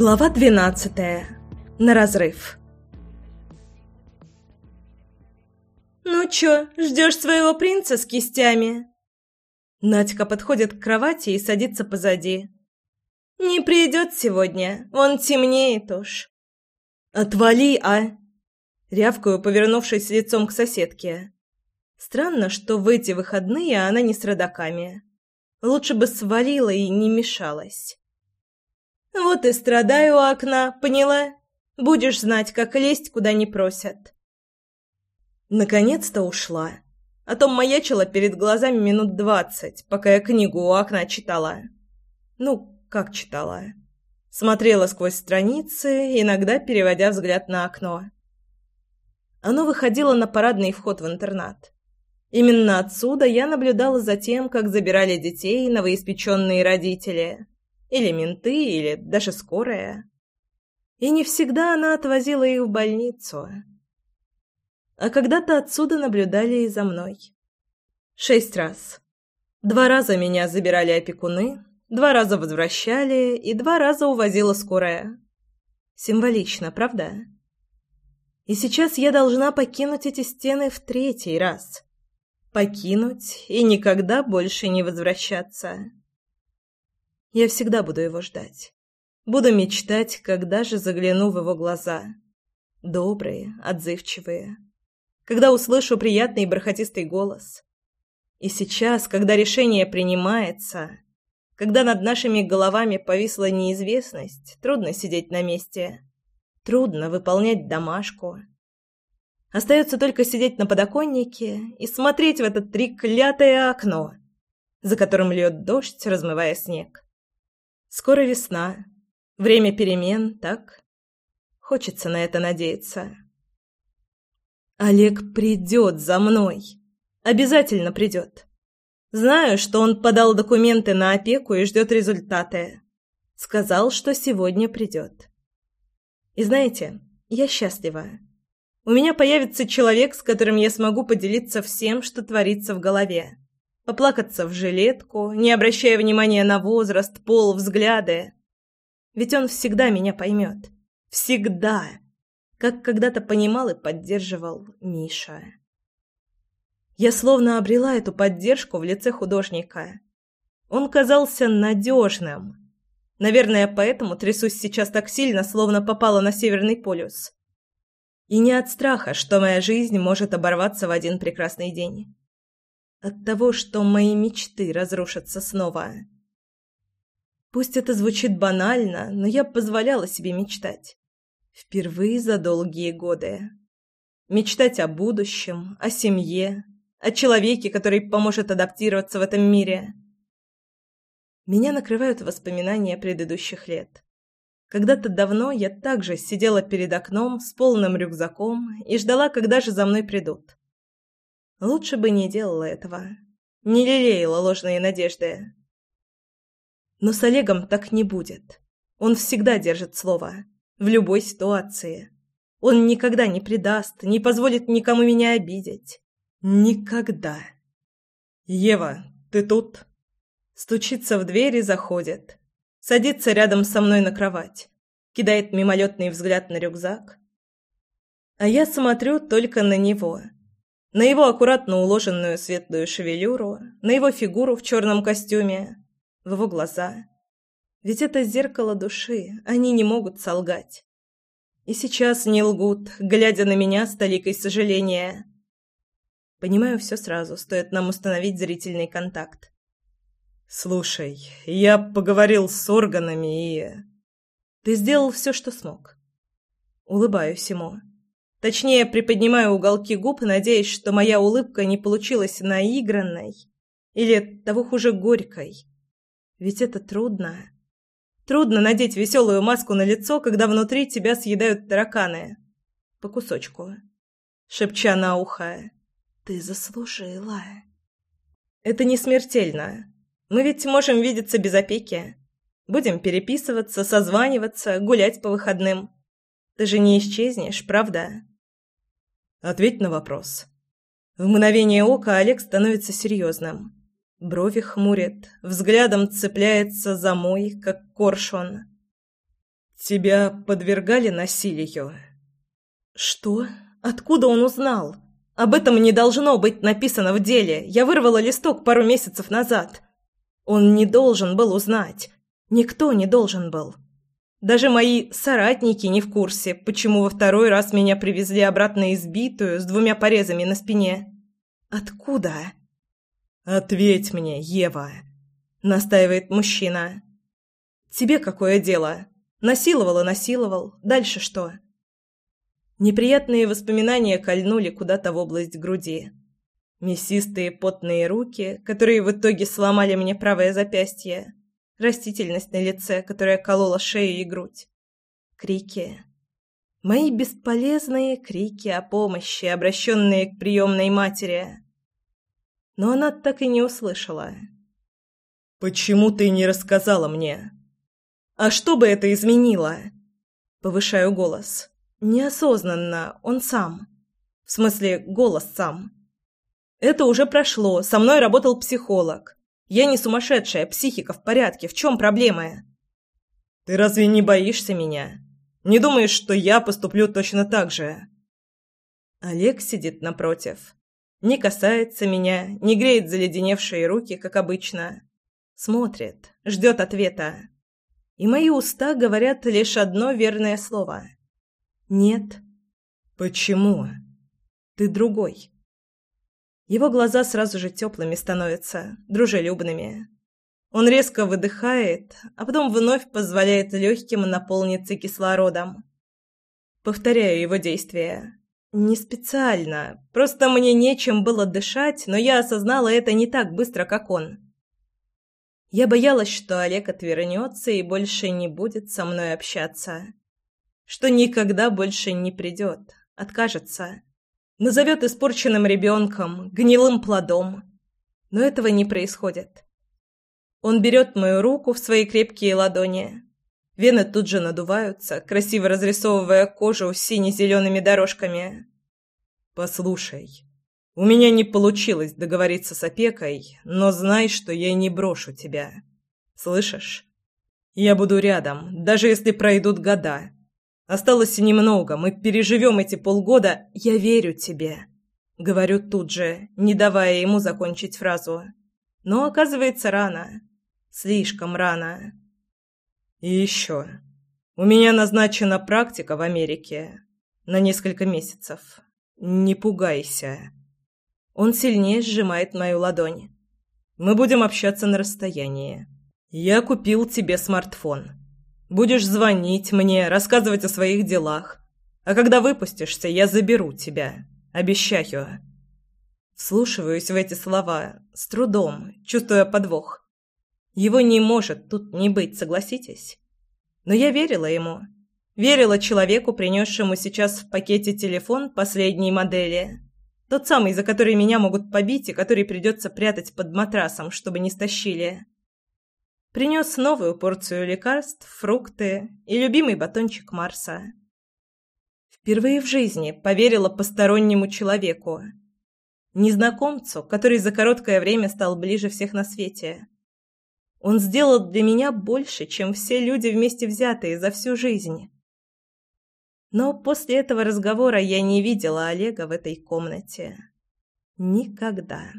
Глава двенадцатая. На разрыв. «Ну чё, ждёшь своего принца с кистями?» Надька подходит к кровати и садится позади. «Не придёт сегодня, он темнеет уж». «Отвали, а!» Рявкаю, повернувшись лицом к соседке. Странно, что в эти выходные она не с родаками. Лучше бы свалила и не мешалась. Вот и страдаю у окна, поняла? Будешь знать, как лезть, куда не просят. Наконец-то ушла. А то маячила перед глазами минут двадцать, пока я книгу у окна читала. Ну, как читала. Смотрела сквозь страницы, иногда переводя взгляд на окно. Оно выходило на парадный вход в интернат. Именно отсюда я наблюдала за тем, как забирали детей новоиспеченные родители – или менты, или даже скорая. И не всегда она отвозила их в больницу. А когда-то отсюда наблюдали и за мной. Шесть раз. Два раза меня забирали опекуны, два раза возвращали и два раза увозила скорая. Символично, правда? И сейчас я должна покинуть эти стены в третий раз. Покинуть и никогда больше не возвращаться. Я всегда буду его ждать. Буду мечтать, когда же загляну в его глаза. Добрые, отзывчивые. Когда услышу приятный бархатистый голос. И сейчас, когда решение принимается, когда над нашими головами повисла неизвестность, трудно сидеть на месте. Трудно выполнять домашку. Остается только сидеть на подоконнике и смотреть в это треклятое окно, за которым льет дождь, размывая снег. Скоро весна. Время перемен, так? Хочется на это надеяться. Олег придет за мной. Обязательно придет. Знаю, что он подал документы на опеку и ждет результаты. Сказал, что сегодня придет. И знаете, я счастлива. У меня появится человек, с которым я смогу поделиться всем, что творится в голове поплакаться в жилетку, не обращая внимания на возраст, пол, взгляды. Ведь он всегда меня поймет. Всегда. Как когда-то понимал и поддерживал Миша. Я словно обрела эту поддержку в лице художника. Он казался надежным. Наверное, поэтому трясусь сейчас так сильно, словно попала на Северный полюс. И не от страха, что моя жизнь может оборваться в один прекрасный день от того, что мои мечты разрушатся снова. Пусть это звучит банально, но я позволяла себе мечтать. Впервые за долгие годы. Мечтать о будущем, о семье, о человеке, который поможет адаптироваться в этом мире. Меня накрывают воспоминания предыдущих лет. Когда-то давно я также сидела перед окном с полным рюкзаком и ждала, когда же за мной придут. Лучше бы не делала этого. Не лелеяла ложные надежды. Но с Олегом так не будет. Он всегда держит слово. В любой ситуации. Он никогда не предаст, не позволит никому меня обидеть. Никогда. «Ева, ты тут?» Стучится в дверь и заходит. Садится рядом со мной на кровать. Кидает мимолетный взгляд на рюкзак. А я смотрю только на него. На его аккуратно уложенную светлую шевелюру, на его фигуру в черном костюме, в его глаза. Ведь это зеркало души, они не могут солгать. И сейчас не лгут, глядя на меня с толикой сожаления. Понимаю все сразу, стоит нам установить зрительный контакт. «Слушай, я поговорил с органами и...» «Ты сделал все, что смог». Улыбаюсь ему. Точнее, приподнимаю уголки губ, надеясь, что моя улыбка не получилась наигранной или, того хуже, горькой. Ведь это трудно. Трудно надеть веселую маску на лицо, когда внутри тебя съедают тараканы. По кусочку. Шепча на ухо. «Ты заслужила». Это не смертельно. Мы ведь можем видеться без опеки. Будем переписываться, созваниваться, гулять по выходным. Ты же не исчезнешь, правда? Ответь на вопрос. В мгновение ока Олег становится серьезным. Брови хмурит, взглядом цепляется за мой, как коршун. Тебя подвергали насилию? Что? Откуда он узнал? Об этом не должно быть написано в деле. Я вырвала листок пару месяцев назад. Он не должен был узнать. Никто не должен был. Даже мои соратники не в курсе, почему во второй раз меня привезли обратно избитую с двумя порезами на спине. Откуда? Ответь мне, Ева, настаивает мужчина. Тебе какое дело? Насиловал и насиловал. Дальше что? Неприятные воспоминания кольнули куда-то в область груди. Мясистые потные руки, которые в итоге сломали мне правое запястье. Растительность на лице, которая колола шею и грудь. Крики. Мои бесполезные крики о помощи, обращенные к приемной матери. Но она так и не услышала. «Почему ты не рассказала мне?» А что бы это изменило? Повышаю голос. Неосознанно, он сам. В смысле, голос сам. Это уже прошло, со мной работал психолог. Я не сумасшедшая, психика в порядке, в чем проблема? Ты разве не боишься меня? Не думаешь, что я поступлю точно так же? Олег сидит напротив. Не касается меня, не греет заледеневшие руки, как обычно. Смотрит, ждет ответа и мои уста говорят лишь одно верное слово. «Нет». «Почему?» «Ты другой». Его глаза сразу же теплыми становятся, дружелюбными. Он резко выдыхает, а потом вновь позволяет легким наполниться кислородом. Повторяю его действия. Не специально, просто мне нечем было дышать, но я осознала это не так быстро, как он. Я боялась, что Олег отвернется и больше не будет со мной общаться. Что никогда больше не придет, откажется. Назовет испорченным ребенком, гнилым плодом. Но этого не происходит. Он берет мою руку в свои крепкие ладони. Вены тут же надуваются, красиво разрисовывая кожу сине-зелеными дорожками. «Послушай», у меня не получилось договориться с опекой, но знай, что я не брошу тебя. Слышишь? Я буду рядом, даже если пройдут года. Осталось немного, мы переживем эти полгода. Я верю тебе. Говорю тут же, не давая ему закончить фразу. Но оказывается рано. Слишком рано. И еще. У меня назначена практика в Америке. На несколько месяцев. Не пугайся. Он сильнее сжимает мою ладонь. Мы будем общаться на расстоянии. Я купил тебе смартфон. Будешь звонить мне, рассказывать о своих делах. А когда выпустишься, я заберу тебя. Обещаю. Слушаюсь в эти слова с трудом, чувствуя подвох. Его не может тут не быть, согласитесь? Но я верила ему. Верила человеку, принесшему сейчас в пакете телефон последней модели. Тот самый, за который меня могут побить и который придется прятать под матрасом, чтобы не стащили. Принес новую порцию лекарств, фрукты и любимый батончик Марса. Впервые в жизни поверила постороннему человеку. Незнакомцу, который за короткое время стал ближе всех на свете. Он сделал для меня больше, чем все люди вместе взятые за всю жизнь. Но после этого разговора я не видела Олега в этой комнате. Никогда.